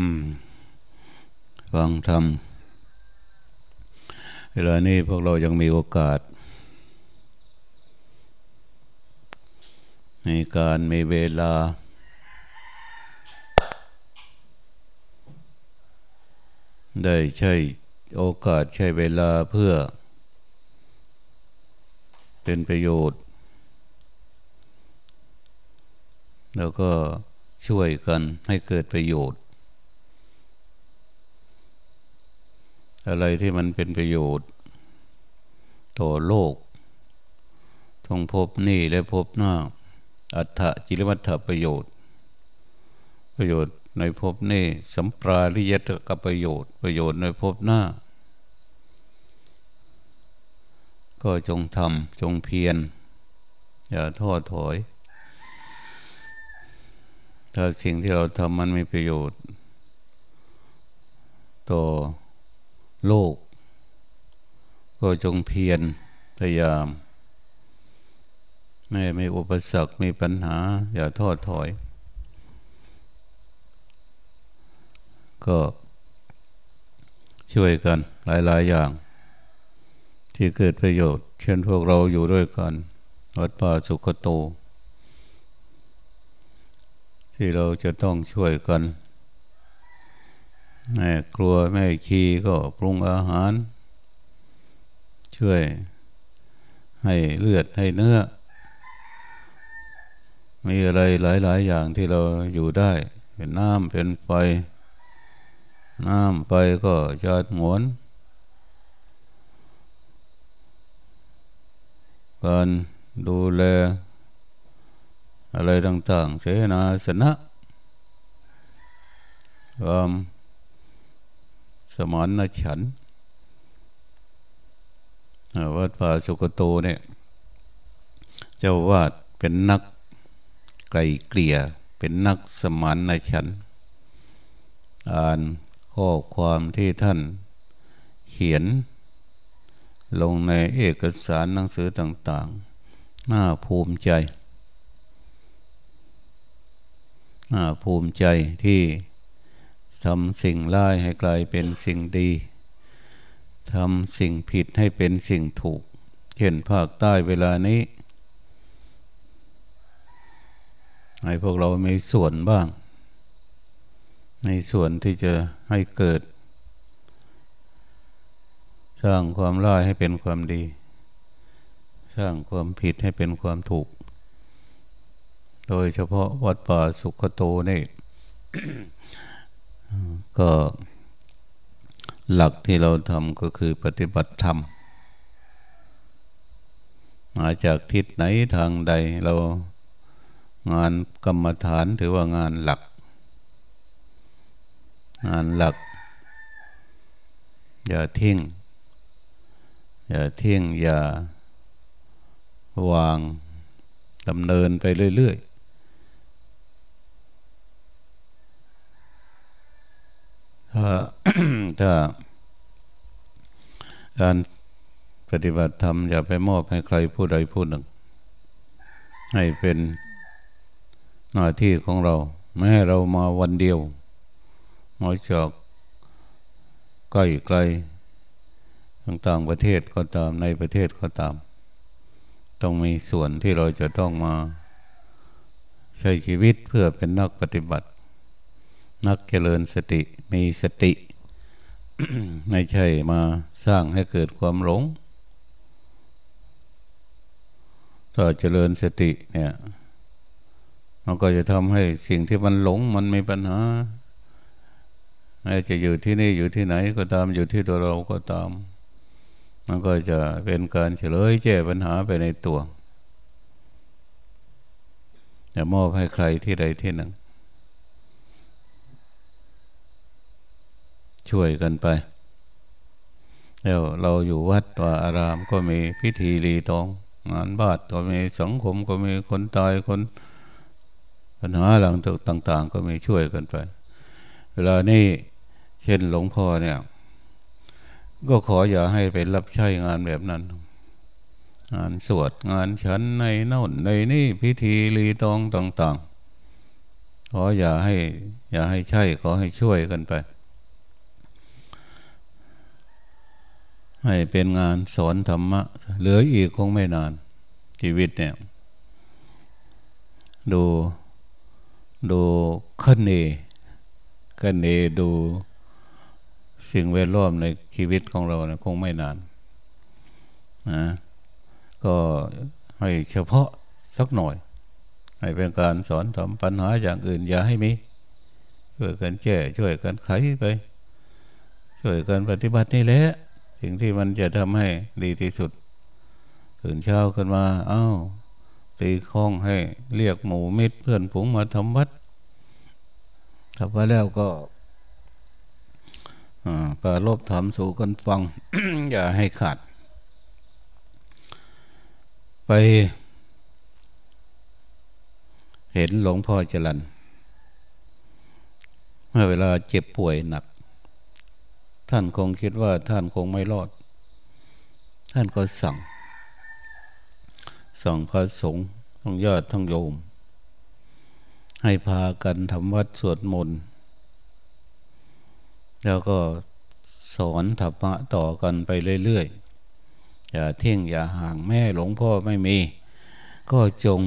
อืม ฟังธรรมเวลานี้พวกเรายังมีโอกาส ในการมีเวลา ได้ใช้โอกาสใช้เวลาเพื่อ เป็นประโยชน์ แล้วก็ช่วยกันให้เกิดประโยชน์ อะไรที่มันเป็นประโยชน์ ต่อโลกทงพบนี่และพบหน้า อัฏฐจิรวัฏประโยชน์ ประโยชน์ในพบนี่สัมปราริยตกับประโยชน์ ประโยชน์ในพบหน้า ก็จงทำจงเพียรอย่าท้อถอย ถ้าสิ่งที่เราทำมันมีประโยชน์ ต่อ โลก ก็จงเพียรพยายาม ไม่ไม่อุปสรรคมีปัญหา อย่าท้อถอย ก็ช่วยกันหลายๆอย่าง ที่เกิดประโยชน์ เช่นพวกเราอยู่ด้วยกันวัดป่าสุขโต ที่เราจะต้องช่วยกัน แม่ครัวแม่คีก็ปรุงอาหาร ช่วย ให้เลือดให้เนื้อ มีอะไรหลาย ๆ อย่างที่เราอยู่ได้ เป็นน้ำเป็นไฟ น้ำไปก็จะหมวนการดูแล อะไรต่าง ๆ เสนาสนะความ สมานนฉันวัดป่าสุกโตเนี่ย เจ้าวาดเป็นนักไกลเกลี่ย เป็นนักสมานนฉัน อ่านข้อความที่ท่านเขียน ลงในเอกสารหนังสือต่าง ๆ น่าภูมิใจ น่าภูมิใจที่ ทำสิ่งร้ายให้กลายเป็นสิ่งดีทำสิ่งผิดให้เป็นสิ่งถูก เห็นภาคใต้เวลานี้ ให้พวกเรามีส่วนบ้าง ในส่วนที่จะให้เกิด สร้างความร้ายให้เป็นความดี สร้างความผิดให้เป็นความถูก โดยเฉพาะวัดป่าสุขโตนี่ ก็หลักที่เราทำก็คือปฏิบัติธรรม มาจากทิศไหนทางใดเรางานกรรมฐานถือว่างานหลัก งานหลัก อย่าทิ้งอย่าทิ้งอย่าวางดำเนินไปเรื่อยถ้ ถ้าการปฏิบัติธรรมอย่าไปมอบให้ใครผู้ใดผู้หนึ่ง ให้เป็นหน้าที่ของเรา ไม่ให้เรามาวันเดียวมาจากใกล้ไกลต่างประเทศก็ตามในประเทศก็ตาม ต้องมีส่วนที่เราจะต้องมา ใช้ชีวิตเพื่อเป็นนักปฏิบัติ นักเจริญสติมีสติ ไม่ใช่มาสร้างให้เกิดความหลง ถ้าเจริญสติเนี่ยมันก็จะทำให้สิ่งที่มันหลงมันมีปัญหาไม่จะอยู่ที่นี่อยู่ที่ไหนก็ตามอยู่ที่ตัวเราก็ตาม มันก็จะเป็นการเฉลยแก้ปัญหาไปในตัวจะมอบให้ใครที่ใดที่หนึ่ง ช่วยกันไปแล้วเราอยู่วัดว่าอารามก็มีพิธีรีตอง งานบาทก็มีสังคมก็มีคนตายคนปัญหาหลังต่าง ๆ ก็มีช่วยกันไป เวลานี้เช่นหลวงพ่อเนี่ย ก็ขออย่าให้ไปรับใช้งานแบบนั้น งานสวดงานฉันในโน่นในนี่พิธีรีตองต่าง ๆ ขออย่าให้ อย่าให้ใช่ขอให้ช่วยกันไป ให้เป็นงานสอนธรรมะ เหลืออีกคงไม่นาน ชีวิตเนี่ย ดูดูขึ้นเนขึ้นเนดูสิ่งแวดล้อมในชีวิตของเรานะคงไม่นานนะก็ให้เฉพาะสักหน่อย ให้เป็นการสอนทำปัญหาอย่างอื่นอย่าให้มีช่วยกันแก้ช่วยกันไขไป ช่วยกันปฏิบัตินี่แหละ สิ่งที่มันจะทำให้ดีที่สุดตื่นเช้าขึ้นมาเอา้าตีข้องให้เรียกหมูมิตรเพื่อนผงมาทำวัดทำไปแล้วก็ปาลบถามสู่กันฟัง อย่าให้ขาด ไป เห็นหลวงพ่อจรันเมื่อเวลาเจ็บป่วยหนัก ท่านคงคิดว่าท่านคงไม่รอด ท่านก็สั่ง สั่งพระสงฆ์ทั้งญาติทั้งโยม ให้พากันทำวัดสวดมนต์ แล้วก็สอนธรรมะต่อกันไปเรื่อยๆ อย่าเที่ยงอย่าห่างแม่หลวงพ่อไม่มี ก็จง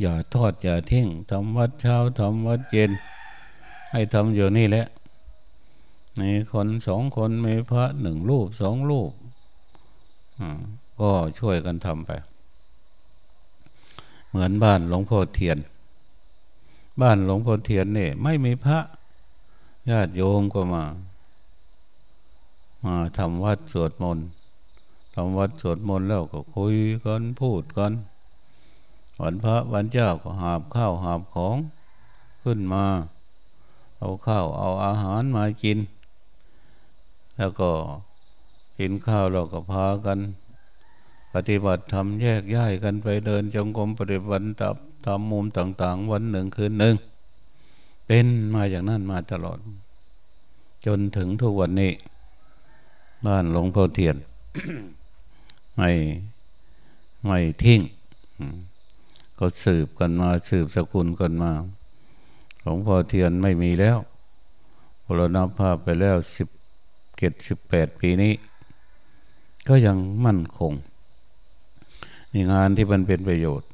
อย่าทอดอย่าเที่ยงทำวัดเช้าทำวัดเย็น ให้ทำอยู่นี่แหละ มีคนสองคนมีพระหนึ่งรูปสองรูปก็ช่วยกันทำไป เหมือนบ้านหลวงพ่อเทียน บ้านหลวงพ่อเทียนเนี่ยไม่มีพระญาติโยมก็มา มาทำวัดสวดมนต์ทำวัดสวดมนต์แล้วก็คุยกันพูดกันวันพระวันเจ้าก็หาบข้าวหาบของขึ้นมา เอาข้าวเอาอาหารมากิน แล้วก็กินข้าวเราก็พากัน ปฏิบัติทำแยกย้ายกันไปเดินจงกรมปฏิบัติตับตามมุมต่าง ๆ วันหนึ่งคืนหนึ่ง เป็นมาอย่างนั้นมาตลอด จนถึงทุกวันนี้ บ้านหลวงพ่อเทียน ไม่ไม่ทิ้งก็สืบกันมาสืบสกุลกันมาหลวงพ่อเทียนไม่มีแล้วพลนาภาพไปแล้วสิบ เกตสิบแปดปีนี้ ก็ยังมั่นคงมีงานที่มันเป็นประโยชน์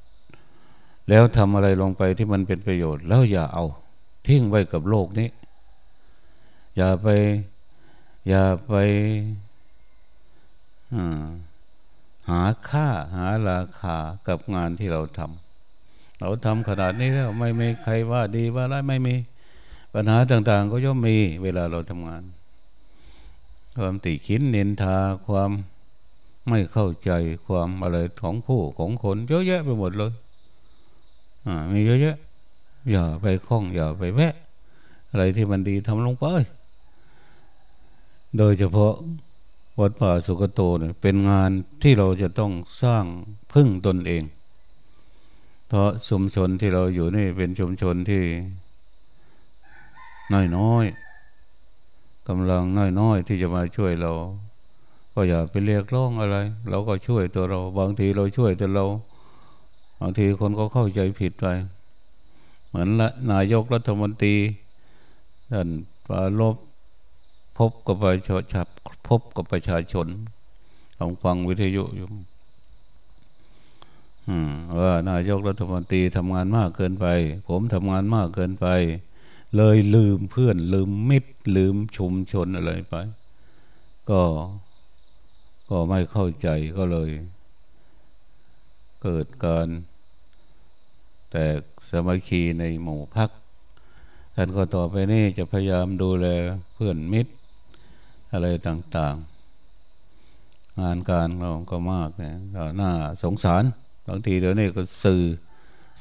แล้วทำอะไรลงไปที่มันเป็นประโยชน์ แล้วอย่าเอา ทิ้งไว้กับโลกนี้ อย่าไป อย่าไปหาค่าหาราคากับงานที่เราทำเราทำขนาดนี้แล้วไม่มีใครว่าดีว่าร้ายไม่มี ปัญหาต่างๆ ก็ย่อมมีเวลาเราทำงาน ความติขินเนินทาความไม่เข้าใจความอะไรของผู้ของคนเยอะแยะไปหมดเลยมีเยอะแยะ อย่าไปคล้องอย่าไปแวะ อะไรที่มันดีทำลงไป โดยเฉพาะวัดป่าสุกโตเนี่ยเป็นงานที่เราจะต้องสร้างพึ่งตนเอง เพราะชุมชนที่เราอยู่นี่เป็นชุมชนที่น้อยน้อย กำลังน้อยน้อยที่จะมาช่วยเรา ก็อย่าไปเรียกร้องอะไร เราก็ช่วยตัวเรา บางทีเราช่วยตัวเราบางทีคนก็เข้าใจผิดไป เหมือนละนายกรัฐมนตรีท่านปาลบพบกับประชาชนพบกับประชาชนลองฟังวิทยุอยู่ว่านายกรัฐมนตรีทำงานมากเกินไป ผมทำงานมากเกินไป เลยลืมเพื่อน ลืมมิตร ลืมชุมชนอะไรไป ก็ ก็ไม่เข้าใจก็เลย เกิดการแต่สมัคคีในหมู่พักท่านก็ต่อไปนี่จะพยายามดูแลเพื่อนมิตร อะไรต่างๆ งานการเราก็มากเนี่ยก็น่าสงสารบางทีเดี๋ยวนี้ก็สื่อ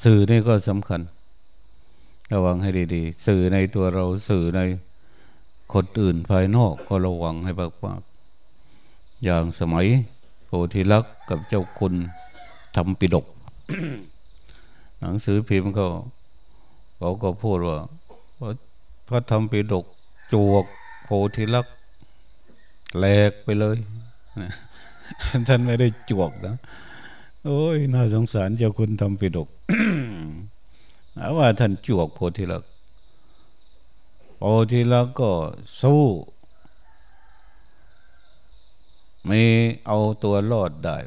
สื่อนี่ก็สำคัญ ระวังให้ดี ๆ สื่อในตัวเราสื่อในคนอื่นภายนอกก็ระวังให้มากๆอย่างสมัยโพธิลักษ์กับเจ้าคุณทำปิดก หนังสือพิมพ์ก็เขาก็พูดว่าพระธรรมปิดกจวกโพธิลักษ์แหลกไปเลย ท่านไม่ได้จวกนะ โอ้ยน่าสงสารเจ้าคุณทำปิดกเอา ว่าท่านจวกโพธิลักโอทีละก็สู้มีเอาตัวรอดได้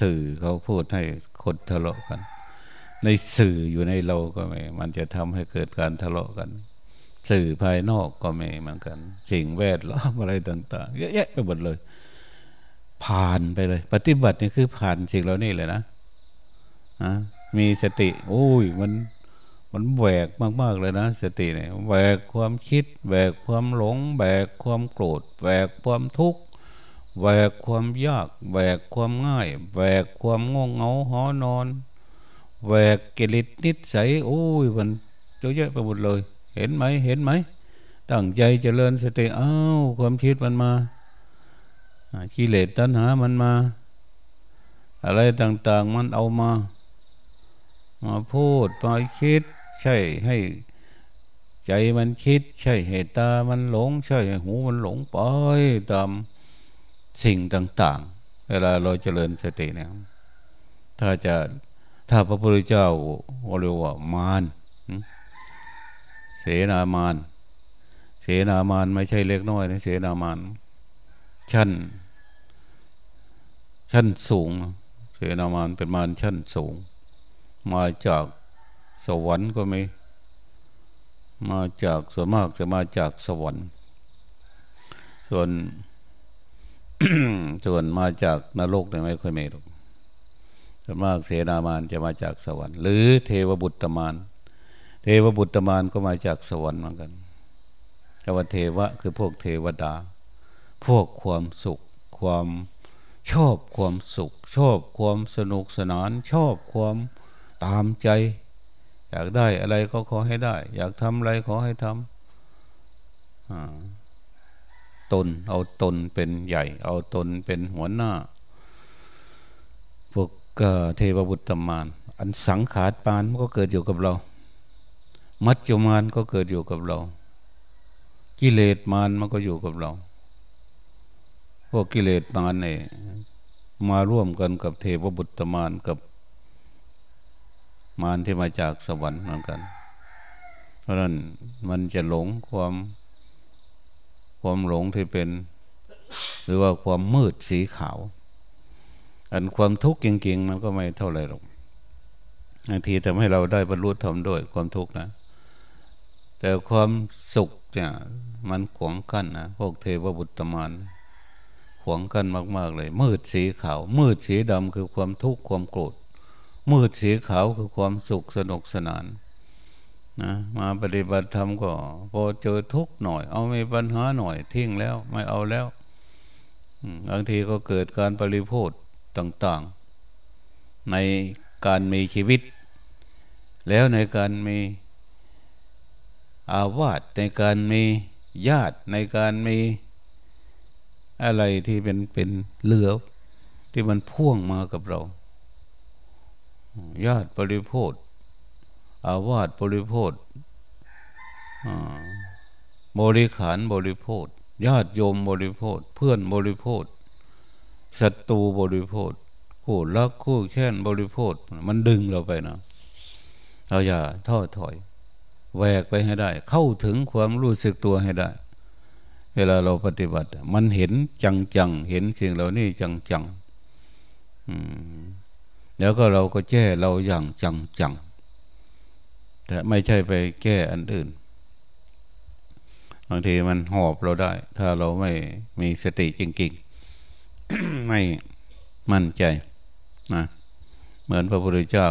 สื่อเขาพูดให้คนทะเลาะกัน ในสื่ออยู่ในเราก็ไม่มันจะทำให้เกิดการทะเลาะกัน สื่อภายนอกก็ไม่เหมือนกัน สิ่งแวดล้อมอะไรต่าง ๆ เยอะแยะไปหมดเลย ผ่านไปเลย ปฏิบัตินี่คือผ่านสิ่งเหล่านี้เลยนะนะ มีสติ โอ้ย มันมันแหวกมาก ๆ เลยนะ สติเนี่ยแหวกความคิดแหวกความหลงแหวกความโกรธแหวกความทุกข์แหวกความยากแหวกความง่ายแหวกความง่วงเหงาหอนอนแหวกกิเลสนิสัยโอ้ยมันเยอะแยะไปหมดเลย เห็นไหมเห็นไหมตั้งใจเจริญสติอ้าวความคิดมันมากิเลสตัณหามันมา อะไรต่างๆมันเอามา มาพูดมาคิด ใช่ให้ใจมันคิด ใช่ให้ตามันหลง ใช่ให้หูมันหลงไปตามสิ่งต่าง ๆ เวลาเราเจริญสติเนี่ยถ้าจะถ้าพระพุทธเจ้าเรียกว่ามารเสนามารเสนามารไม่ใช่เล็กน้อยนะเสนามารชั้น ชั้นสูง เสนามารเป็นมารชั้นสูง มาจากสวรรค์ก็มี มาจากส่วนมากจะมาจากสวรรค์ ส่วนส่วนมาจากนรกเนี่ยไม่ค่อยมีหรอกส่วนมากเสนามานจะมาจากสวรรค์ หรือเทวบุตรมาน เทวบุตรมานก็มาจากสวรรค์เหมือนกันคำว่าเทวะคือพวกเทวดา พวกความสุข ความชอบความสุข ชอบความสนุกสนาน ชอบความ ตามใจ อยากได้อะไรก็ขอให้ได้ อยากทำอะไรขอให้ทำตนเอาตนเป็นใหญ่ เอาตนเป็นหัวหน้า พวกเทวบุตรมาน อันสังขารปานมันก็เกิดอยู่กับเรา มัจจุมานก็เกิดอยู่กับเรา กิเลสมานมันก็อยู่กับเรา พวกกิเลสมานเนี่ยมาร่วมกันกับเทวบุตรมานกับ มารที่มาจากสวรรค์เหมือนกัน เพราะนั้นมันจะหลงความความหลงที่เป็น หรือว่าความมืดสีขาว อันความทุกข์จริงๆมันก็ไม่เท่าไรหรอกบางทีทำให้เราได้บรรลุธรรมด้วยความทุกข์นะ แต่ความสุขเนี่ยมันขวางกั้นนะพวกเทวบุตรมานขวางกั้นมาก ๆ เลย มืดสีขาว มืดสีดำคือความทุกข์ความโกรธ มืดสีขาวคือความสุขสนุกสนานนะมาปฏิบัติธรรมก็พอเจอทุกข์หน่อย เอาไม่ปัญหาหน่อยทิ้งแล้วไม่เอาแล้วบางทีก็เกิดการปริโภทต่างๆ ในการมีชีวิต แล้วในการมีอาวาสในการมีญาติในการมีอะไรที่เป็นเป็นเหลือที่มันพ่วงมากับเรา ญาติปริโภทอาวาสบริโภคบริขารบริโภคญาติโยมบริโภคเพื่อนบริโภคศัตรูบริโภคคู่รักคู่แค้นบริโภคมันดึงเราไปนะเราอย่าท้อถอยแหวกไปให้ได้ เข้าถึงความรู้สึกตัวให้ได้ เวลาเราปฏิบัติ มันเห็นจังจังเห็นสิ่งเหล่านี้จังจัง แล้วก็เราก็แก้เราอย่างจังจังแต่ไม่ใช่ไปแก้อันอื่นบางทีมันหอบเราได้ ถ้าเราไม่มีสติจริงๆ ไม่มั่นใจนะเหมือนพระพุทธเจ้า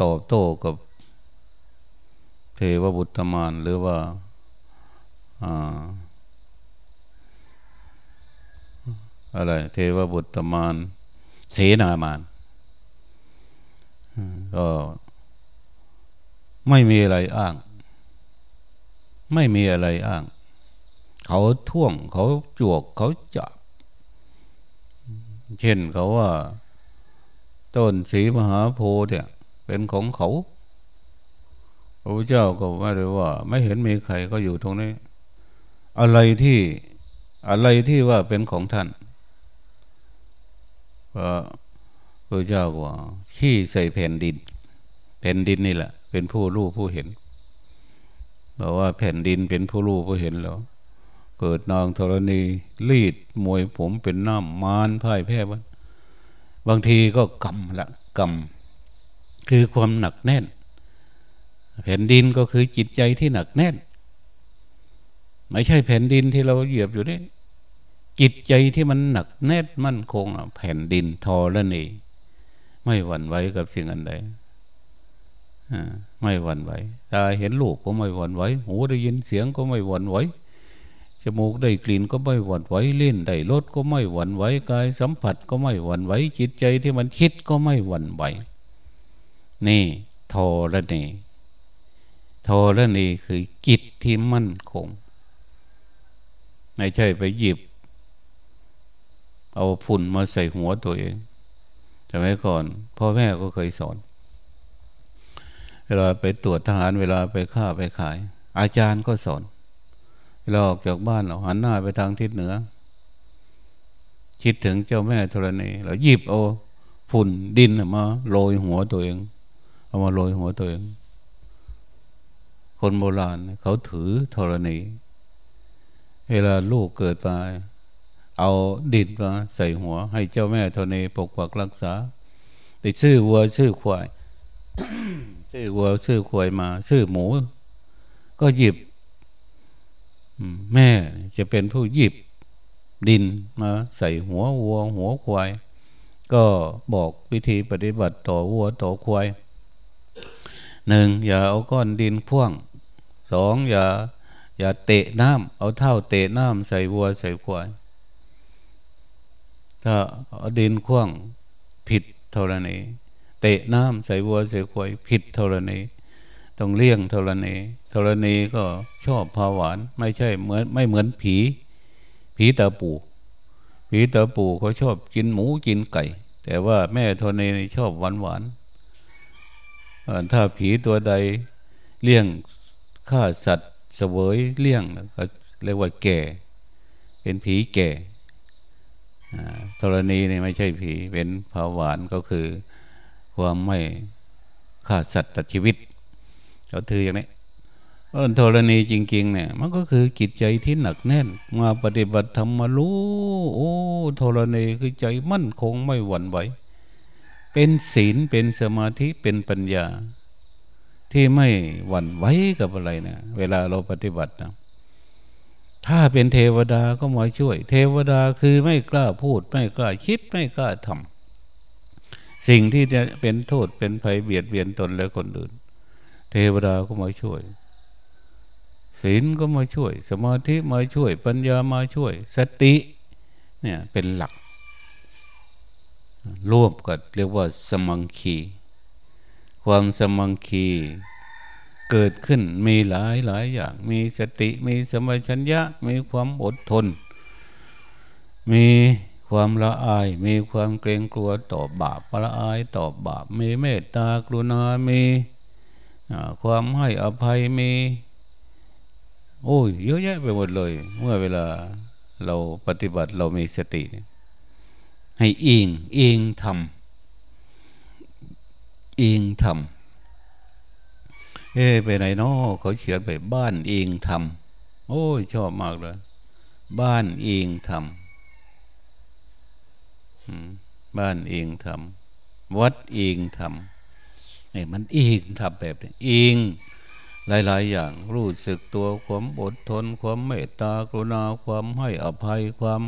ตอบโต้กับเทวบุตรมานหรือว่าอะไร เทวบุตรมาน เสนามานก็ไม่มีอะไรอ้าง ไม่มีอะไรอ้าง เขาท่วงเขาจวกเขาจับ เช่นเขาว่า ต้นสีมหาโพธิ์เนี่ย เป็นของเขาพระเจ้าก็ว่าเลยว่า ไม่เห็นมีใครก็อยู่ตรงนี้ อะไรที่อะไรที่ว่าเป็นของท่าน พระพุทธเจ้าว่าขี้ใส่แผ่นดิน แผ่นดินนี่แหละ เป็นผู้รู้ผู้เห็นบอกว่าแผ่นดินเป็นผู้รู้ผู้เห็นแล้ว เกิดนางธรณีรีดมวยผมเป็นน้ำมารพ่ายแพ้บ้างบางทีก็กรรมละกรรมคือความหนักแน่น แผ่นดินก็คือจิตใจที่หนักแน่น ไม่ใช่แผ่นดินที่เราเหยียบอยู่นี่ จิตใจที่มันหนักแน่นมั่นคงแผ่นดินทอและนี่ไม่หวั่นไหวกับสิ่งอันใดไม่หวั่นไหวตาเห็นลูกก็ไม่หวั่นไหวหูได้ยินเสียงก็ไม่หวั่นไหวจมูกได้กลิ่นก็ไม่หวั่นไหวเล่นได้รสก็ไม่หวั่นไหวกายสัมผัสก็ไม่หวั่นไหวจิตใจที่มันคิดก็ไม่หวั่นไหวนี่ทอและนี่ทอและนี่คือจิตที่มั่นคง ไม่ใช่ไปหยิบ เอาฝุ่นมาใส่หัวตัวเองแต่ไมก่อนพ่อแม่ก็เคยสอน เวลาไปตรวจทหารเวลาไปฆ่าไปขาย อาจารย์ก็สอนเวลาออกจากบ้านเราหันหน้าไปทางทิศเหนือ คิดถึงเจ้าแม่ธรณีเราหยิบเอาฝุ่นดินมาโรยหัวตัวเอง เอามาโรยหัวตัวเอง คนโบราณเขาถือธรณี เวลาลูกเกิดมา เอาดินมาใส่หัว ให้เจ้าแม่ธรณีปกปักรักษาติดซื้อวัวซื้อควายซื้อวัวซื้อควายมาซื้อหมู ก็หยิบแม่จะเป็นผู้หยิบดินมาใส่หัววัวหัวควาย ก็บอกวิธีปฏิบัติต่อวัวต่อควายหนึ่งอย่าเอาก้อนดินพ่วงสองอย่าอย่าเตะน้ำเอาเท่าเตะน้ำใส่วัวใส่ควาย ถ้าเดินพ่วงผิดเท่านี้เตะน้ำใส่วัวใส่ควายผิดเท่านี้ต้องเลี่ยงเท่านี้เท่านี้ก็ชอบพาหวาน ไม่ใช่เหมือนไม่เหมือนผี ผีตาปูผีตาปูเขาชอบกินหมูกินไก่ แต่ว่าแม่เท่านี้ชอบหวานหวานถ้าผีตัวใดเลี้ยงฆ่าสัตว์เสวยเลี้ยงก็เรียกว่าแก่ เป็นผีแก่ ธรณีนี่ไม่ใช่ผีเป็นภาวานก็คือความไม่ฆ่าสัตว์ตัดชีวิตเขาถืออย่างนี้เพราะธรณีจริง ๆ เนี่ย มันก็คือจิตใจที่หนักแน่น มาปฏิบัติธรรมารู้โอ้ธรณีคือใจมั่นคงไม่หวั่นไหวเป็นศีลเป็นสมาธิเป็นปัญญา ที่ไม่หวั่นไหวกับอะไรนะเวลาเราปฏิบัตินะ ถ้าเป็นเทวดาก็มาช่วย เทวดาคือไม่กล้าพูด ไม่กล้าคิดไม่กล้าทำสิ่งที่จะเป็นโทษเป็นภัยเบียดเบียนตนและคนอื่น เทวดาก็มาช่วย ศีลก็มาช่วย สมาธิมาช่วย ปัญญามาช่วย สติเนี่ยเป็นหลักร่วมกันเรียกว่าสมังคี ความสมังคี เกิดขึ้นมีหลายหลายอย่าง มีสติมีสมัชัญญะ มีความอดทน มีความละอาย มีความเกรงกลัวต่อบาปละอายต่อบาป มีเมตตากรุณา มีความให้อภัยมี โอ้ยเยอะแยะไปหมดเลย เมื่อเวลาเราปฏิบัติเรามีสติ ให้อิงอิงทำอิงทำ เอ้ไปไหนนาะเขาเขียนไปบ้านเองทำโอ้ยชอบมากเลย บ้านเองทำบ้านเองทำวัดเองทำนี่มันเองทำแบบนี้เองหลาย ๆ อย่างรู้สึกตัวความอดทน ความเมตตากรุณาความให้อภัยความ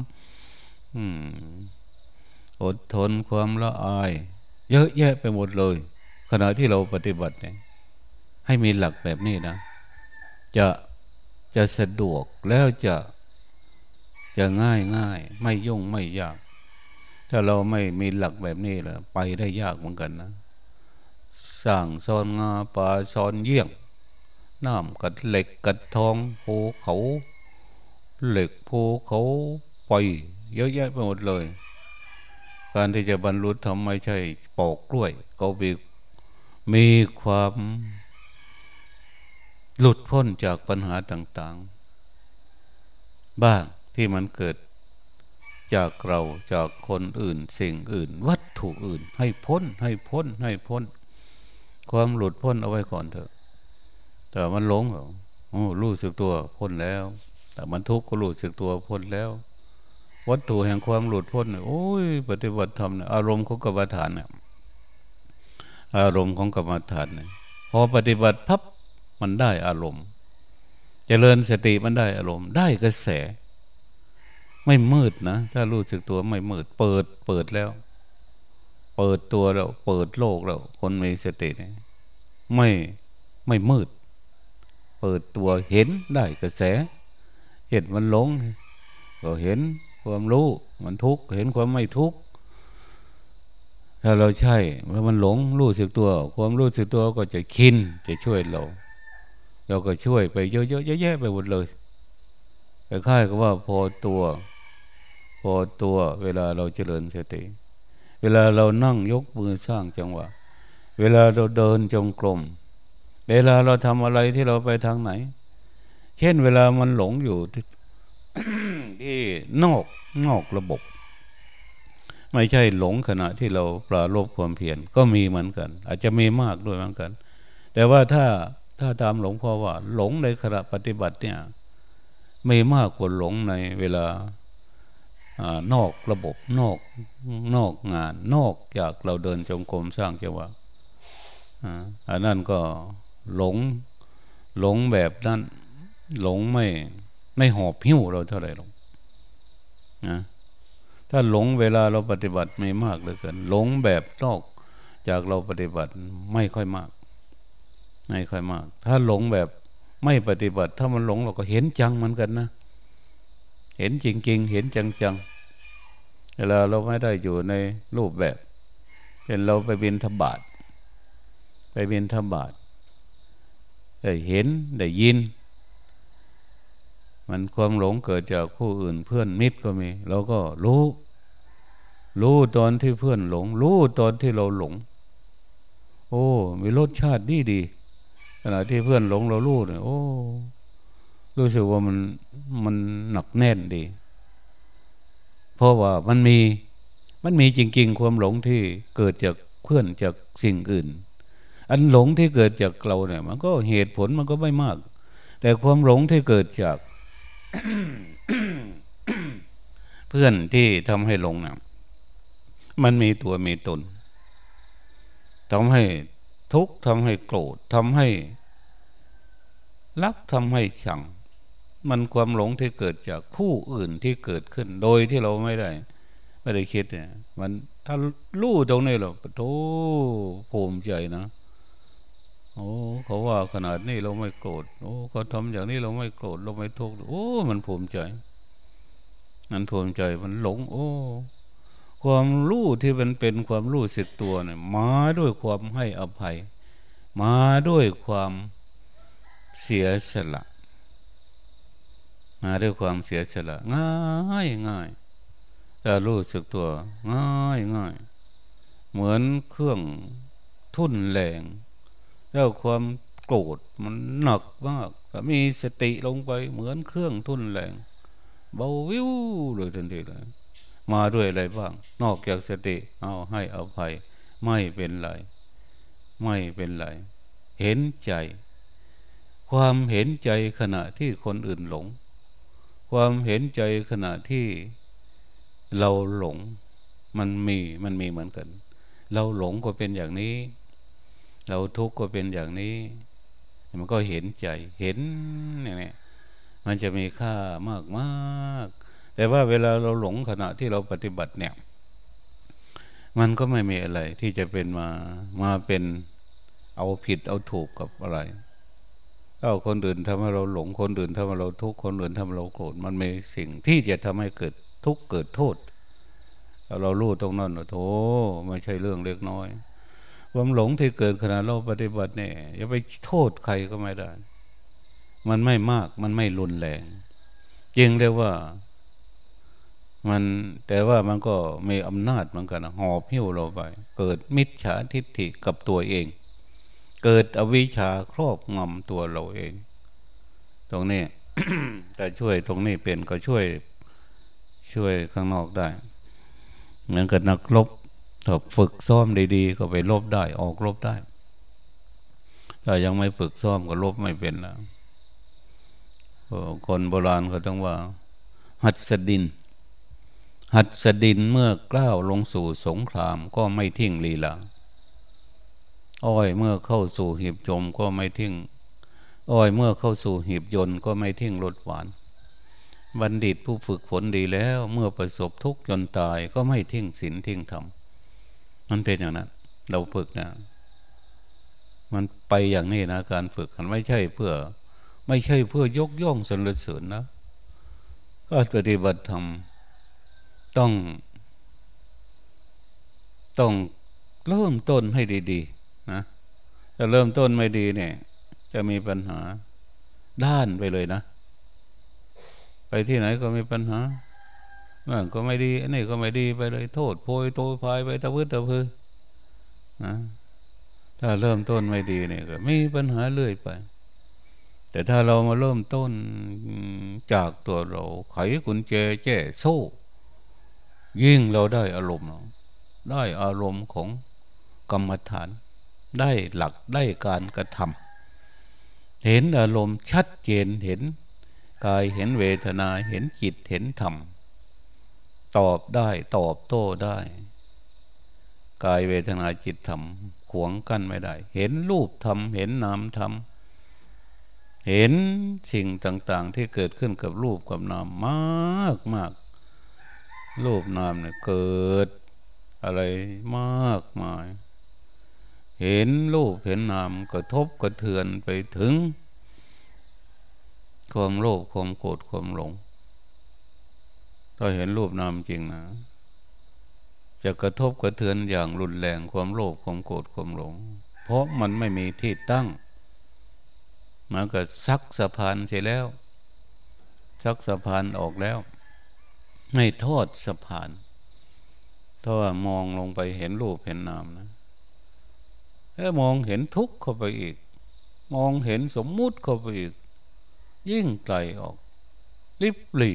อดทนความละอาย เยอะแยะไปหมดเลย ขณะที่เราปฏิบัติเนี่ย ให้มีหลักแบบนี้นะ จะจะสะดวกแล้วจะจะง่ายง่ายไม่ยุ่งไม่ยาก ถ้าเราไม่มีหลักแบบนี้ล้วไปได้ยากเหมือนกันนะสร้างซอนงาป่าซอนเยี่ยงน้ำกัดเหล็กกัดทองภูเขา เหล็กภูเขาไปเยอะแยะไปหมดเลย การที่จะบรรลุธรรมไม่ใช่ปอกกล้วย ก็มีมีความ หลุดพ้นจากปัญหาต่าง ๆ บ้างที่มันเกิดจากเราจากคนอื่นสิ่งอื่น วัตถุอื่น ให้พ้นให้พ้นให้พ้น ความหลุดพ้นเอาไว้ก่อนเถอะ แต่มันหลงเหรอโอ้รู้สึกตัวพ้นแล้ว แต่มันทุกข์ก็รู้สึกตัวพ้นแล้ว วัตถุแห่งความหลุดพ้นโอ้ยปฏิบัติธรรมเนี่ยอารมณ์ของกรรมฐานเนี่ยอารมณ์ของกรรมฐานเนี่ยพอปฏิบัติพับ มันได้อารมณ์จเจริญสติมันได้อารมณ์ ได้กระแส ไม่มืดนะ ถ้ารู้สึกตัวไม่มืด เปิดเปิดแล้ว เปิดตัวแล้ว เปิดโลกแล้ว คนมีสติเนี่ยไม่ไม่มืด เปิดตัวเห็นได้กระแส เห็นมันหลง ก็เห็นความรู้มันทุกข์เห็นความไม่ทุกข์ถ้าเราใช่เมื่อมันหลงรู้สึกตัว ความรู้สึกตัวก็จะคินจะช่วยเรา เราก็ช่วยไปเยอะๆแยะๆไปหมดเลยค่ายๆก็ว่าพอตัว พอตัวเวลาเราเจริญสติ เวลาเรานั่งยกมือสร้างจังหวะ เวลาเราเดินจงกรมเวลาเราทำอะไรที่เราไปทางไหน เช่นเวลามันหลงอยู่ที่นอกนอกระบบ ไม่ใช่หลงขณะที่เราปราลบความเพียรก็มีเหมือนกัน อาจจะมีมากด้วยเหมือนกัน แต่ว่าถ้า ถ้าตามหลงพ่อว่าหลงในขณะปฏิบัติเนี่ยไม่มากกว่าหลงในเวลาอนอกระบบนอกนอกงาน นอกจากเราเดินจงกรมสร้างจังหวะอันนั้นก็หลงหลงแบบนั้น หลงไม่ไม่หอบหิ้วเราเท่าไหร่หรอกนะถ้าหลงเวลาเราปฏิบัติไม่มากเลยเกินหลงแบบนอกจากเราปฏิบัติไม่ค่อยมาก ไม่ค่อยมาก ถ้าหลงแบบไม่ปฏิบัติ ถ้ามันหลงเราก็เห็นจังเหมือนกันนะ เห็นจริงๆ เห็นจังๆ เวลาเราไม่ได้อยู่ในรูปแบบเช่นเราไปบินทบาทไปบินทบาทได้เห็นได้ยิน มันความหลงเกิดจากผู้อื่นเพื่อนมิตรก็มีเราก็รู้ รู้ตอนที่เพื่อนหลง รู้ตอนที่เราหลง โอ้ มีรสชาติดีดี ขณะที่เพื่อนหลงเรารู้เนี่ยโอ้รู้สึกว่ามันมันหนักแน่นดี เพราะว่ามันมีมันมีจริง ๆ ความหลงที่เกิดจากเพื่อนจากสิ่งอื่น อันหลงที่เกิดจากเราเนี่ย มันก็เหตุผลมันก็ไม่มาก แต่ความหลงที่เกิดจาก เพื่อนที่ทำให้หลงเนะมันมีตัวมีตนทำให้ ทุกข์ทำให้โกรธทำให้ รักทำให้ชัง มันความหลงที่เกิดจากผู้อื่นที่เกิดขึ้นโดยที่เราไม่ได้ ไม่ได้คิดเนี่ย มันถ้ารู้ตรงนี้เราโธภูมิใจนะโอ้เขาว่าขนาดนี้เราไม่โกรธโอ้เขาทำอย่างนี้เราไม่โกรธเราไม่ทุกข์โอ้ มันภูมิใจ มันภูมิใจมันหลง โอ้ ความรู้ที่มันเป็นความรู้สึกตัวเนี่ยมาด้วยความให้อภัย มาด้วยความเสียสละ มาด้วยความเสียสละ ง่ายง่ายแต่รู้สึกตัว ง่ายง่ายเหมือนเครื่องทุ่นแรงแล้วความโกรธมันหนักมากมีสติลงไปเหมือนเครื่องทุ่นแรง เบาวิวเลยทันทีเลย มาด้วยอะไรบ้าง นอกจากสติ เอาให้อภัย ไม่เป็นไร ไม่เป็นไร เห็นใจ ความเห็นใจขณะที่คนอื่นหลง ความเห็นใจขณะที่เราหลง มันมีมันมีเหมือนกัน เราหลงก็เป็นอย่างนี้ เราทุกข์ก็เป็นอย่างนี้มันก็เห็นใจเห็นเนี่ยมันจะมีค่ามากมาก แต่ว่าเวลาเราหลงขณะที่เราปฏิบัติเนี่ย มันก็ไม่มีอะไรที่จะเป็นมามาเป็นเอาผิดเอาถูกกับอะไรเอาคนอื่นทำให้เราหลงคนอื่นทำให้เราทุกข์คนอื่นทำให้เราโกรธมันมีสิ่งที่จะทำให้เกิดทุกข์เกิดโทษเรารู้ตรงนั้นโถไม่ใช่เรื่องเล็กน้อยความหลงที่เกิดขณะเราปฏิบัติเนี่ยอย่าไปโทษใครก็ไม่ได้ มันไม่มากมันไม่รุนแรงจริงเลยว่า มันแต่ว่ามันก็มีอำนาจเหมือนกันนะหอบหิ้วเราไป เกิดมิจฉาทิฏฐิกับตัวเอง เกิดอวิชชาครอบงำตัวเราเอง ตรงนี้แต่ช่วยตรงนี้เป็นก็ช่วยช่วยข้างนอกได้ เหมือนกับนักรบถ้าฝึกซ้อมดีๆ ก็ไปลบได้ออกลบได้ถ้ายังไม่ฝึกซ้อมก็ลบไม่เป็นนะคนโบราณเขาต้องว่า หัดสดิน หัดสดินเมื่อกล้าวลงสู่สงครามก็ไม่ทิ้งลีลาอ้อยเมื่อเข้าสู่หีบจมก็ไม่ทิ้งอ้อยเมื่อเข้าสู่หีบยนต์ก็ไม่ทิ้งรสหวาน บัณฑิตผู้ฝึกฝนดีแล้ว เมื่อประสบทุกข์จนตายก็ไม่ทิ้งศีลทิ้งธรรมมันเป็นอย่างนั้น เราฝึกนะ มันไปอย่างนี้นะ การฝึกมันไม่ใช่เพื่อ ไม่ใช่เพื่อยกย่องสรรเสริญนะการปฏิบัติธรรม ต้อง ต้องเริ่มต้นให้ดีๆนะถ้าเริ่มต้นไม่ดีเนี่ย จะมีปัญหาด้านไปเลยนะ ไปที่ไหนก็มีปัญหานั่นก็ไม่ดีอันนี้ก็ไม่ดีไปเลย โทษโพยโตพายไปตะพื้นตะพื้นนะถ้าเริ่มต้นไม่ดีเนี่ยก็มีปัญหาเรื่อยไป แต่ถ้าเรามาเริ่มต้นจากตัวเรา ไขกุญแจแจ้โซ่ ยิ่งเราได้อารมณ์ ได้อารมณ์ของกรรมฐาน ได้หลักได้การกระทำเห็นอารมณ์ชัดเจนเห็นกายเห็นเวทนาเห็นจิตเห็นธรรม ตอบได้ตอบโต้ได้ กายเวทนาจิตธรรมขวงกั้นไม่ได้ เห็นรูปธรรมเห็นนามธรรมเห็นสิ่งต่าง ๆ ที่เกิดขึ้นกับรูปกับนามมากมาก รูปนามเนี่ยเกิดอะไรมากมาย เห็นรูปเห็นนามกระทบกระเทือนไปถึง ความโลภความโกรธความหลง ถ้าเห็นรูปนามจริงนะ จะกระทบกระเทือนอย่างรุนแรงความโลภความโกรธความหลง เพราะมันไม่มีที่ตั้งมันก็ซักสะพานเสร็จแล้วซักสะพานออกแล้ว ไม่ทอดสะพานถ้าว่ามองลงไปเห็นรูปเห็นนามนะถ้ามองเห็นทุกข์เข้าไปอีก มองเห็นสมมุติเข้าไปอีก ยิ่งไกลออกลิบหลี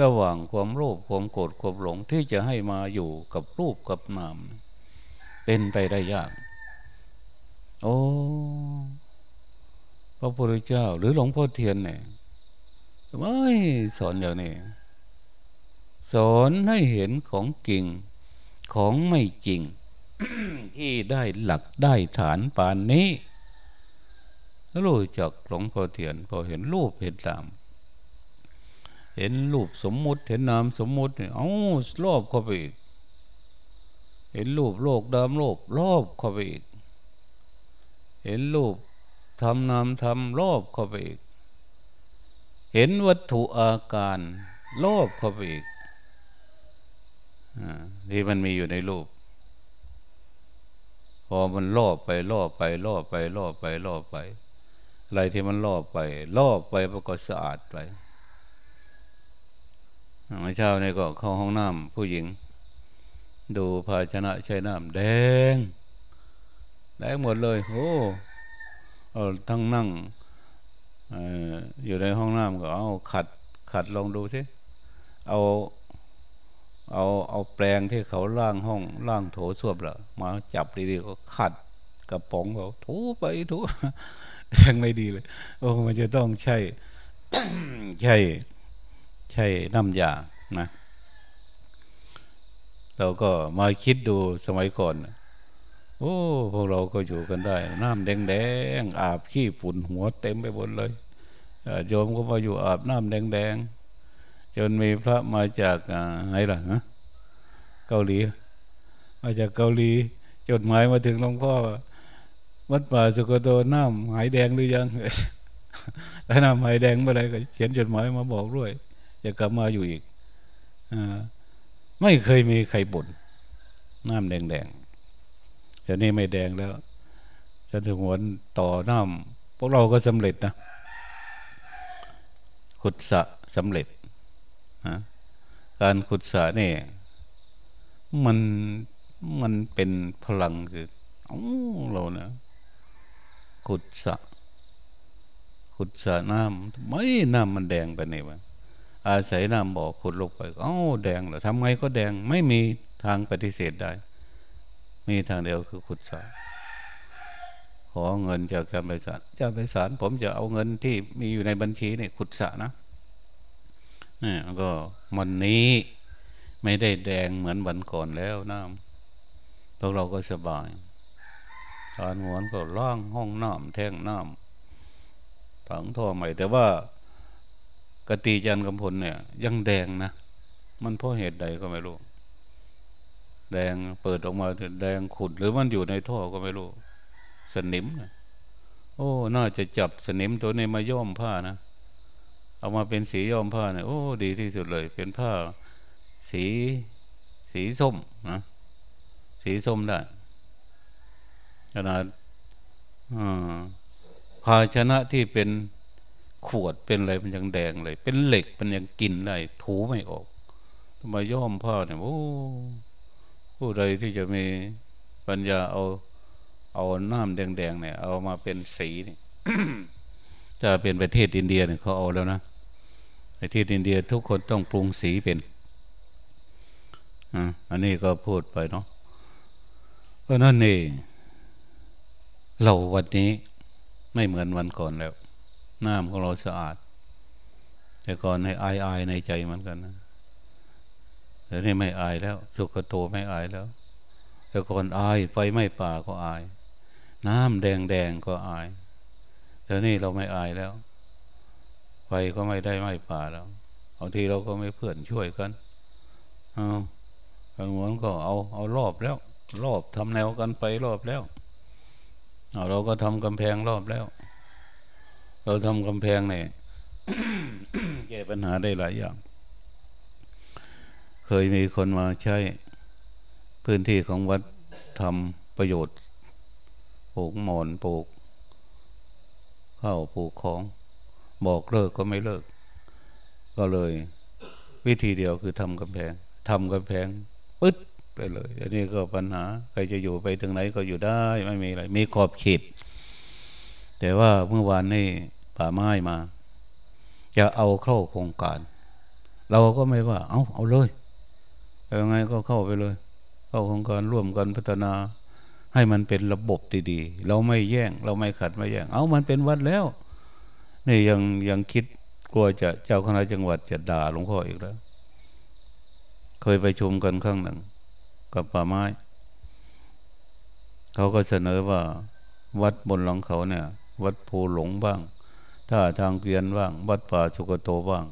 ระหว่างความโลภความโกรธความหลงที่จะให้มาอยู่กับรูปกับนาม เป็นไปได้ยาก โอ้พระพุทธเจ้าหรือหลวงพ่อเทียนเนี่ยไม่สอนอย่างนี้ สอนให้เห็นของจริงของไม่จริง ที่ได้หลักได้ฐานปานนี้รู้จักหลวงพ่อเทียนพอเห็นรูปเห็นนาม เห็นรูปสมมุติเห็นนามสมมุติเนี่ยเอารอบเข้าไปอีก เห็นรูปโลกดามโลกรอบเข้าไปอีก เห็นรูปทำนามทำรอบเข้าไปอีก เห็นวัตถุอาการรอบเข้าไปอีก ที่มันมีอยู่ในรูป พอมันรอบไปรอบไปรอบไปรอบไปรอบไป อะไรที่มันรอบไปรอบไปมันก็สะอาดไปเมื่อเช้านี่ก็เข้าห้องน้ำผู้หญิง ดูภาชนะใช้น้ำแดงแดงหมดเลยโอ้เอาทั้งนั่งอยู่ในห้องน้ำก็เอาขัดขัดลองดูสิเอา เอาเอาแปลงที่เขาล่างห้องล่างโถส้วมละมาจับดีๆก็ขัดกระป๋องเขาถูไปถูยังไม่ดีเลย โอ้มันจะต้องใช่ใช่ใช่น้ำยานะเราก็มาคิดดูสมัยก่อน โอ้พวกเราก็อยู่กันได้ น้ำแดงๆอาบขี้ฝุ่นหัวเต็มไปหมดเลยโยมก็มาอยู่อาบน้ำแดงๆ จนมีพระมาจากไหนล่ะฮะเกาหลี มาจากเกาหลี จดหมายมาถึงหลวงพ่อวัดป่าสุกโตน้ำหายแดงหรือยังถ้าน้ำหายแดงเมื่อไรก็เขียนจดหมายมาบอกด้วย จะกลับมาอยู่อีกอไม่เคยมีใครบน่นน้ำแดงๆแต่นี้ไม่แดงแล้วจะถึงวันต่อน้ำพวกเราก็สำเร็จนะขุดสะสำเร็จ นะการขุดสะนี่มันมันเป็นพลังคือเราเนะขุดสะขุดสะน้ำไม่น้ำมันแดงไปนี่วะอาศัยน้ำบ่อขุดลงไปเอ้าแดงเหรอทำไงก็แดงไม่มีทางปฏิเสธได้ มีทางเดียวคือขุดสาขอเงินจากการบริษัทจ้าบริษัทผมจะเอาเงินที่มีอยู่ในบัญชีเนี่ยขุดสะนะ นี่ก็วันนี้ไม่ได้แดงเหมือนวันก่อนแล้วน้ำพวกเราก็สบายตอนหวนก็ล่างห้องน้ำแท่งน้ำถังท่อใหม่ แต่ว่ากติจันกำพลเนี่ย ยังแดงนะ มันเพราะเหตุใดก็ไม่รู้ แดงเปิดออกมาแดงขุดหรือมันอยู่ในท่อก็ไม่รู้ สนิมนะโอ้ น่าจะจับสนิมตัวนี้มาย้อมผ้านะ เอามาเป็นสีย้อมผ้าเนี่ยโอ้ดีที่สุดเลย เป็นผ้าสีสีส้มนะสีส้มได้ขนาดภาชนะที่เป็นขวดเป็นอะไรมันยังแดงเลย เป็นเหล็กมันยังกินได้ถูไม่ออกมาย้อมผ้าเนี่ยโอ้ผู้ใดที่จะมีปัญญาเอาเอาน้ำแดงๆเนี่ย เอามาเป็นสีนี่ถ้าเป็นประเทศอินเดียเนี่ยเขาเอาแล้วนะ ทศอินเดียทุกคนต้องปรุงสีเป็นอันนี้ก็พูดไปเนาะเพราะนั่นเองเราวันนี้ไม่เหมือนวันก่อนแล้วน้ำของเราสะอาด แต่ก่อนให้อายอายในใจเหมือนกันนะแต่นี่ไม่อายแล้ว สุขโตไม่อายแล้ว แต่ก่อนอายไฟไม่ป่าก็อาย น้ำแดงแดงก็อายแต่นี่เราไม่อายแล้ว ไฟก็ไม่ได้ไม่ป่าแล้วบางทีเราก็ไม่เพื่อนช่วยกันเอากันหวนก็เอาเอารอบแล้ว รอบทำแนวกันไปรอบแล้วเอาเราก็ทำกำแพงรอบแล้ว เราทำกำแพงเนี่ยแก้ปัญหาได้หลายอย่าง เคยมีคนมาใช้พื้นที่ของวัดทำประโยชน์ปลูกหมอนปลูกข้าวปลูกของ บอกเลิกก็ไม่เลิก ก็เลย วิธีเดียวคือทำกำแพงทำกำแพงปึ๊ดไปเลยอันนี้ก็ปัญหา ใครจะอยู่ไปถึงไหนก็อยู่ได้ ไม่มีอะไรมีขอบเขตแต่ว่าเมื่อวานนี้ป่าไม้มาจะเอาเข้าโครงการ เราก็ไม่ว่า เอาเอาเลยยังไงก็เข้าไปเลย เข้าโครงการร่วมกันพัฒนา ให้มันเป็นระบบดีๆ เราไม่แย่ง เราไม่ขัดไม่แย่ง เอามันเป็นวัดแล้ว นี่ยังยังคิดกลัวจะเจ้าคณะจังหวัดจะด่าหลวงพ่ออีกแล้ว เคยไปชุมกันข้างหนึ่ง กับป่าไม้ เขาก็เสนอว่า วัดบนหลังเขาเนี่ย วัดภูหลงบ้าง ถ้าทางเกวียนบ้าง วัดป่าสุกโตบ้าง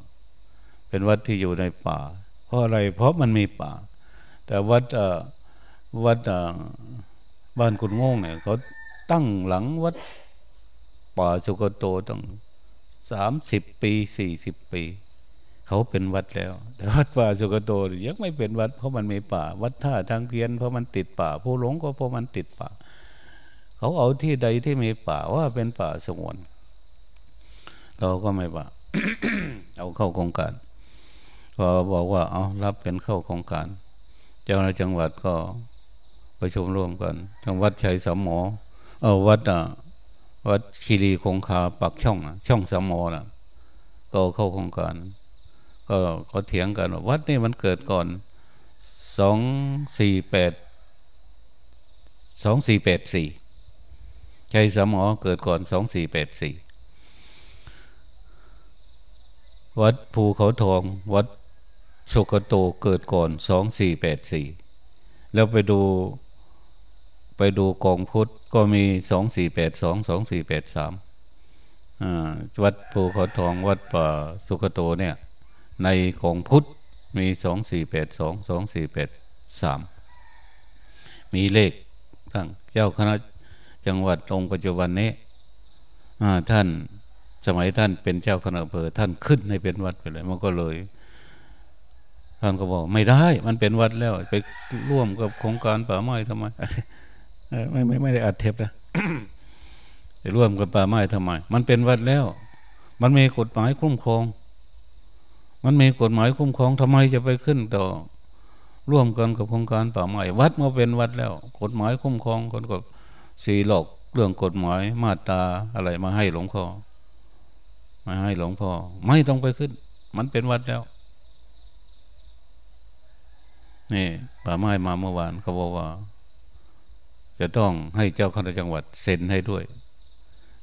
เป็นวัดที่อยู่ในป่า เพราะอะไร เพราะมันมีป่า แต่วัดวัดบ้านกุณโง่งเนี่ยเขาตั้งหลังวัดป่าสุกโตตั้ง สามสิบปีสี่สิบปี เขาเป็นวัดแล้ว แต่วัดป่าสุกโตยังไม่เป็นวัด เพราะมันมีป่า วัดท่าทางเพียนเพราะมันติดป่า ผู้หลงก็เพราะมันติดป่า เขาเอาที่ใดที่มีป่าว่าเป็นป่าสงวน เราก็ไม่ว่าเอาเข้าโครงการพอบอกว่าเอารับเป็นเข้าโครงการ เจ้าหน้าจังหวัดก็ประชุมร่วมกันจังวัดชัยสมหมอเอาวัดอะ วัดคีรีคงคาปักช่องช่องสมหมอนะก็เข้าโครงการ ก็เขาเถียงกันว่าวัดนี่มันเกิดก่อนสองสี่แปดสองสี่แปดสี่ใจสมอเกิดก่อนสองสี่แปดสี่วัดภูเขาทอง วัดโชกโตเกิดก่อนสองสี่แปดสี่แล้วไปดู ไปดูกองพุทธก็มีสองสี่แปดสองสองสี่แปดสามวัดภูเขาทองวัดป่าสุขโตเนี่ย ในของพุทธมีสองสี่แปดสองสองสี่แปดสามมีเลขตั้งเจ้าคณะจังหวัดองปัจจุบันนี้ท่านสมัยท่านเป็นเจ้าคณะอำเภอท่านขึ้นให้เป็นวัดไปเลยมันก็เลย ท่านก็บอกไม่ได้ มันเป็นวัดแล้ว ไปร่วมกับโครงการป่าไม้ทำไม ไม่ไม่ไม่ได้อัดเทปนะร่วมกับป่าไม้ทำไม มันเป็นวัดแล้ว มันมีกฎหมายคุ้มครอง มันมีกฎหมายคุ้มครองทำไมจะไปขึ้นต่อ ร่วมกันกับโครงการป่าไม้วัดมาเป็นวัดแล้ว กฎหมายคุ้มครองคนก็สีหลอกเรื่องกฎหมายมาตาอะไรมาให้หลวงพ่อมาให้หลวงพ่อไม่ต้องไปขึ้น มันเป็นวัดแล้วนี่ป่าไม้มาเมื่อวานเขาบอกว่า จะต้องให้เจ้าคณะจังหวัดเซ็นให้ด้วย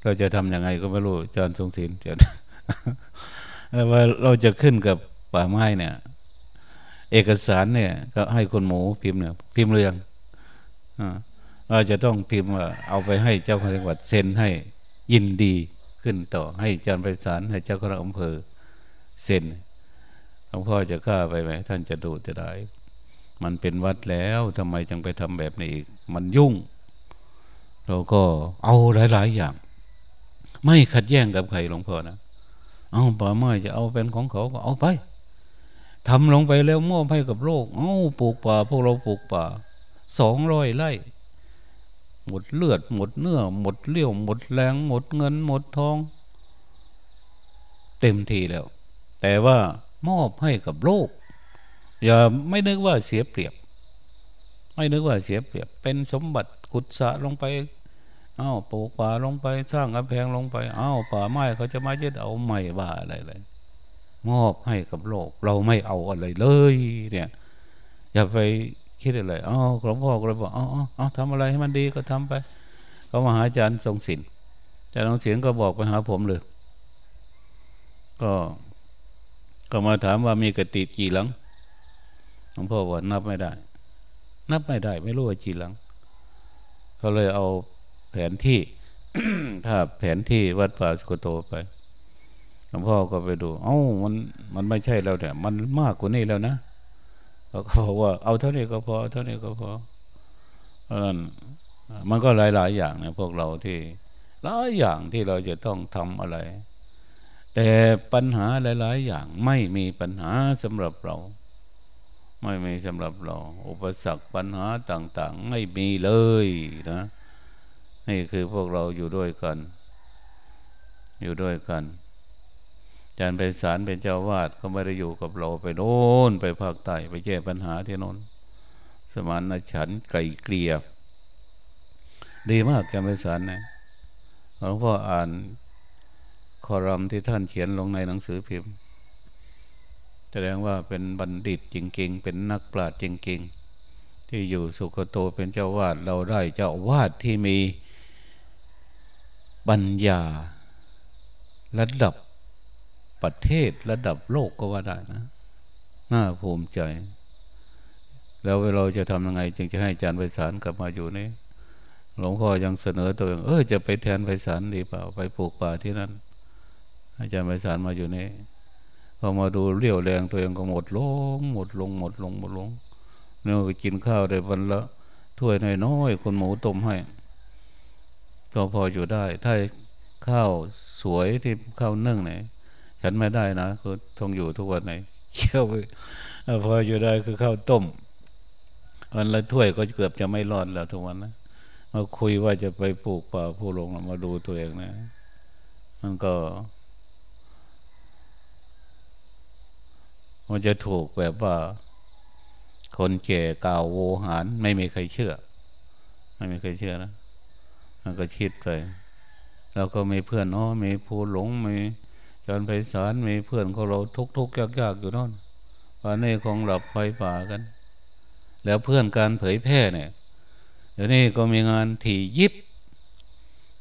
เราจะทำยังไงก็ไม่รู้อาจารย์ทรงศิลป์จะว่าเราจะขึ้นกับป่าไม้เนี่ย เอกสารเนี่ย ก็ให้คนหมูพิมพ์เนี่ยพิมพ์เรื่องเราจะต้องพิมพ์ว่าเอาไปให้เจ้าคณะจังหวัดเซ็นให้ยินดีขึ้นต่อให้อาจารย์ไปสารให้เจ้าคณะอำเภอเซ็นหลวงพ่อจะกล้าไปไหมท่านจะดูจะได้ มันเป็นวัดแล้วทำไมจึงไปทำแบบนี้อีก มันยุ่ง เราก็เอาหลาย ๆ อย่าง ไม่ขัดแย้งกับใครหลวงพ่อนะเอาป่าไม้จะเอาเป็นของเขาก็เอาไปทำลงไปแล้วมอบให้กับโลก เอาปลูกป่า พวกเราปลูกป่าสองร้อยไร่หมดเลือด หมดเนื้อ หมดเลี้ยว หมดแรง หมดเงิน หมดทอง เต็มทีแล้ว แต่ว่ามอบให้กับโลก อย่าไม่นึกว่าเสียเปรียบ ไม่นึกว่าเสียเปรียบ เป็นสมบัติขุดสะลงไปอ้าวปลูกป่าลงไปสร้างกำแพงลงไปอ้าวป่าไม้เขาจะมายึดเอาใหม่ว่าอะไรเลยมอบให้กับโลก เราไม่เอาอะไรเลย เนี่ย อย่าไปคิดอะไรอ๋อหลวงพ่อก็เลยบอกอ๋ออ๋อทำอะไรให้มันดีก็ทำไปเขามาหาอาจารย์ทรงศิลป์อาจารย์ทรงศิลป์ก็บอกไปหาผมเลย ก็ ก็มาถามว่ามีกติกี่หลัง ลวงพ่อบอกนับไม่ได้ นับไม่ได้ ไม่รู้ว่ากี่หลังเขาเลยเอาแผนที่ถ้าแผนที่วัดป่าสุโกโตไปหลวงพ่อก็ไปดู เอ้ามันมันไม่ใช่แล้วเนี่ยมันมากกว่านี้แล้วนะเขาบอกว่าเอาเท่านี้ก็พอเท่านี้ก็พอเพราะนั้นมันก็หลาย ๆ อย่างนะพวกเราที่หลายอย่างที่เราจะต้องทำอะไร แต่ปัญหาหลาย ๆ อย่างไม่มีปัญหาสำหรับเรา ไม่มีสำหรับเรา อุปสรรคปัญหาต่าง ๆ ไม่มีเลยนะ นี่คือพวกเราอยู่ด้วยกัน อยู่ด้วยกันจารย์ไปสารเป็นเจ้าวาดเขาไม่ได้อยู่กับเราไปโน่นไปภาคใต้ไปแก้ปัญหาที่โน่นสมานฉันไก่เกลียดีมากแกไปสารนะหลวงพ่ออ่านคอรัมที่ท่านเขียนลงในหนังสือพิมพ์ ดงว่าเป็นบัณฑิตจริง ๆ เป็นนักปราชญ์จริง ๆ ที่อยู่สุขโตเป็นเจ้าวาดเราได้เจ้าวาดที่มีปัญญาระดับประเทศระดับโลกก็ว่าได้นะ น่าภูมิใจ แล้วเราจะทำยังไง จึงจะให้อาจารย์ไพศาลกลับมาอยู่นี่หลวงพ่อยังเสนอตัวเองเออจะไปแทนไพศาลดีเปล่า ไปปลูกป่าที่นั่นอาจารย์ไพศาลมาอยู่นี่ พอมาดูเรี่ยวแรงตัวเองก็หมดลง หมดลง หมดลงหมดลงเนี่ยก็กินข้าวได้วันละถ้วยน้อยๆคนหมูต้มให้ ก็พออยู่ได้ ถ้าข้าวสวยที่ข้าวนึ่งเนี่ยฉันไม่ได้นะคือทงอยู่ทุกวันไหนเคี่ยวไปพออยู่ได้คือข้าวต้มวันละถ้วยก็เกือบจะไม่รอดแล้วทุกวันนะมาคุยว่าจะไปปลูกป่าผู้ลงมาดูตัวเองนะ มันก็ มันจะถูกแบบว่า คนแก่กล่าวโวหาร ไม่มีใครเชื่อ ไม่มีใครเชื่อนะมันก็คิดไปแล้วก็มีเพื่อนอ๋อมีผู้หลงมีจารย์ไพศาลมีเพื่อนของเราทุกทุกยากยากอยู่นั่นวันนี้คงหลับไฟป่ากัน แล้วเพื่อนการเผยแพร่เนี่ยเดี๋ยวนี้ก็มีงานถี่ยิบ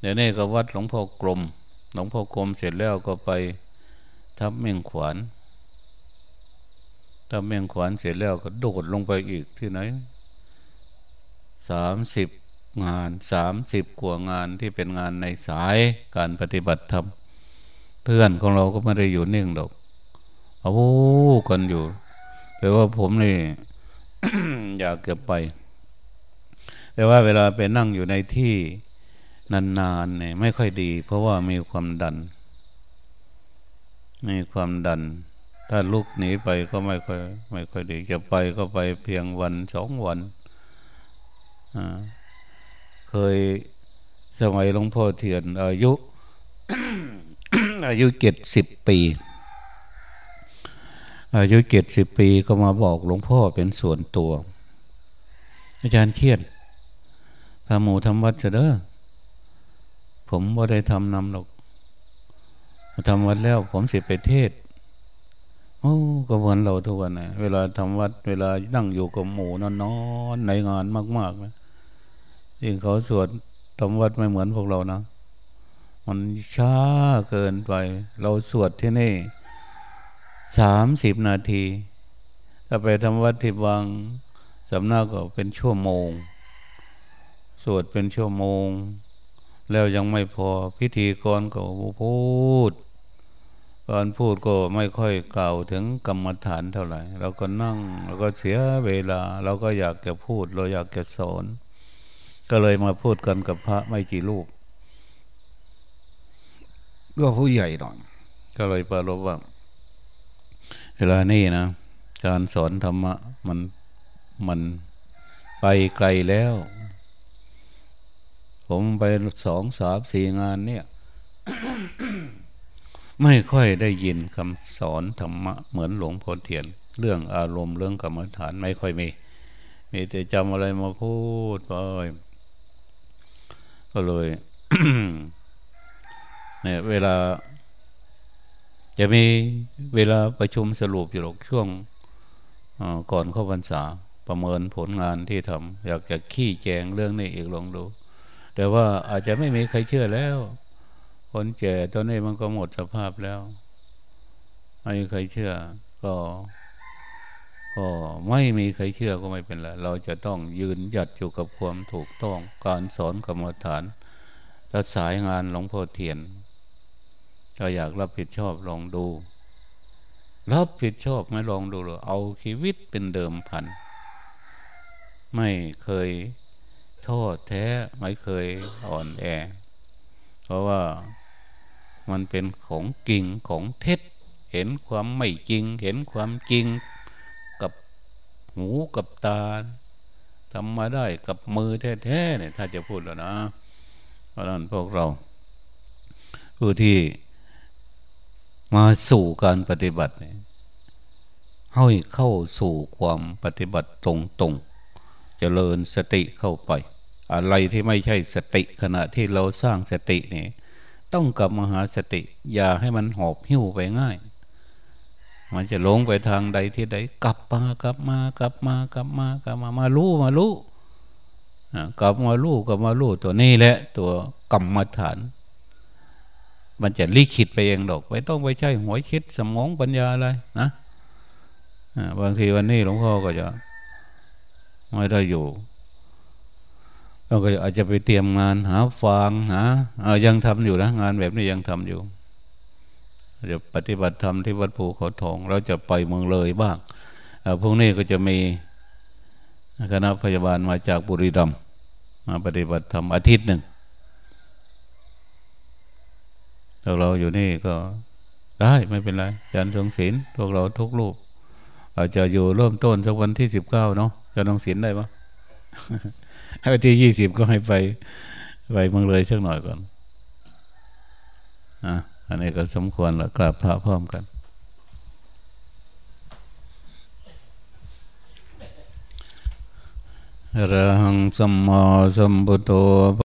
เดี๋ยวนี้ก็วัดหลวงพ่อกลม หลวงพ่อกลมเสร็จแล้วก็ไปทับเมียงขวาน ทับเมียงขวานเสร็จแล้วก็โดดลงไปอีกที่ไหนสามสิบงานสามสิบกว่างานที่เป็นงานในสายการปฏิบัติธรรมเพื่อนของเราก็ไม่ได้อยู่นิ่งดอกเอากันอยู่แต่ว่าผมนี่ อยากเก็บไป แต่ว่าเวลาไปนั่งอยู่ในที่นานๆเนี่ยไม่ค่อยดี เพราะว่ามีความดัน มีความดัน ถ้าลุกหนีไปก็ไม่ค่อยไม่ค่อยดีจะไปก็ไปเพียงวันสองวันเคยสมัยหลวงพ่อเทียน อายุ อายุเจ็ดสิบปี อายุเจ็ดสิบปีก็มาบอกหลวงพ่อเป็นส่วนตัว อาจารย์เขียนพาหมูทำวัดเสด้อผมว่าได้ทำนำหรอกทำวัดแล้วผมสิไปเทศ อ้ก็เหมือนเราทุกวันนะเวลาทำวัด เวลานั่งอยู่กับหมูนอนนอนในงานมากๆนะยิ่งเขาสวดทำวัดไม่เหมือนพวกเรานะ มันช้าเกินไป เราสวดที่นี่สามสิบนาที ถ้าไปทำวัดที่บางสำนักก็เป็นชั่วโมง สวดเป็นชั่วโมง แล้วยังไม่พอพิธีกรก็พูด การพูดก็ไม่ค่อยกล่าวถึงกรรมฐานเท่าไหร่เราก็นั่งเราก็เสียเวลา เราก็อยากจะพูด เราอยากจะสอน ก็เลยมาพูดกันกับพระไม่กี่รูปก็ผู้ใหญ่หน่อยก็เลยปรารบว่าเวลานี้นะ การสอนธรรมะมันมันไปไกลแล้ว ผมไปสองสามสี่งานเนี่ย ไม่ค่อยได้ยินคำสอนธรรมะเหมือนหลวงพ่อเทียน เรื่องอารมณ์เรื่องกรรมฐานไม่ค่อยมี มีแต่จำอะไรมาพูดไปก็เลยเนี่ยเวลา จะมีเวลาประชุมสรุปอยู่หรอกช่วงก่อนเข้าพรรษาประเมินผลงานที่ทำอยากจะขี้แจงเรื่องนี้อีกลองดู แต่ว่าอาจจะไม่มีใครเชื่อแล้ว คนแก่ตอนนี้มันก็หมดสภาพแล้วไม่มีใครเชื่อ ก็ก็ไม่มีใครเชื่อก็ไม่เป็นไรเราจะต้องยืนหยัดอยู่กับความถูกต้องการสอนกรรมฐานถ้าสายงานหลวงพ่อเทียนก็อยากรับผิดชอบลองดู รับผิดชอบไม่ลองดูหรอเอาชีวิตเป็นเดิมพัน ไม่เคยโทอดแท้ไม่เคยอ่อนแอ เพราะว่า มันเป็นของจริงของเท็จ เห็นความไม่จริง เห็นความจริงกับหูกับตาทำมาได้กับมือแท้ๆเนี่ยถ้าจะพูดแล้วนะ เพราะนั้นพวกเรา ผู้ที่มาสู่การปฏิบัติเนี่ยให้เข้าสู่ความปฏิบัติตรงๆ เจริญสติเข้าไป อะไรที่ไม่ใช่สติขณะที่เราสร้างสตินี่ ต้องกลับมาหาสติ อย่าให้มันหอบหิ้วไปง่าย มันจะลงไปทางใดที่ใด กลับมากลับมากลับมากลับมากลับมามาลู่มาลู่กลับมาลู่กลับมาลู่ตัวนี้แหละ ตัวกรรมฐาน มันจะลิขิตไปเองดอกไม่ต้องไปใช้หัวคิดสมองปัญญาอะไรนะบางทีวันนี้หลวงพ่อก็จะไม่ได้อยู่ เราก็อาจจะไปเตรียมงานหาฟางหายังทำอยู่นะงานแบบนี้ยังทำอยู่จะปฏิบัติธรรมที่วัดภูเขาทอง เราจะไปเมืองเลยบ้างพวกนี้ก็จะมีคณะพยาบาลมาจากบุรีรัมย์มาปฏิบัติธรรมอาทิตย์หนึ่งพวกเราอยู่นี่ก็ได้ไม่เป็นไรอาารทรงศีลพวกเราทุกรูปอาจจะอยู่เริ่มต้นสักวันที่สิบเก้าเนาะจะทรงศีลได้ปะ วันที่ยี่สิบก็ให้ไปไปเมืองเลยสักหน่อยก่อนอะอันนี้ก็สมควรแล้วกราบพระพร้อมกันระหังสัมมาสัมพุทโธ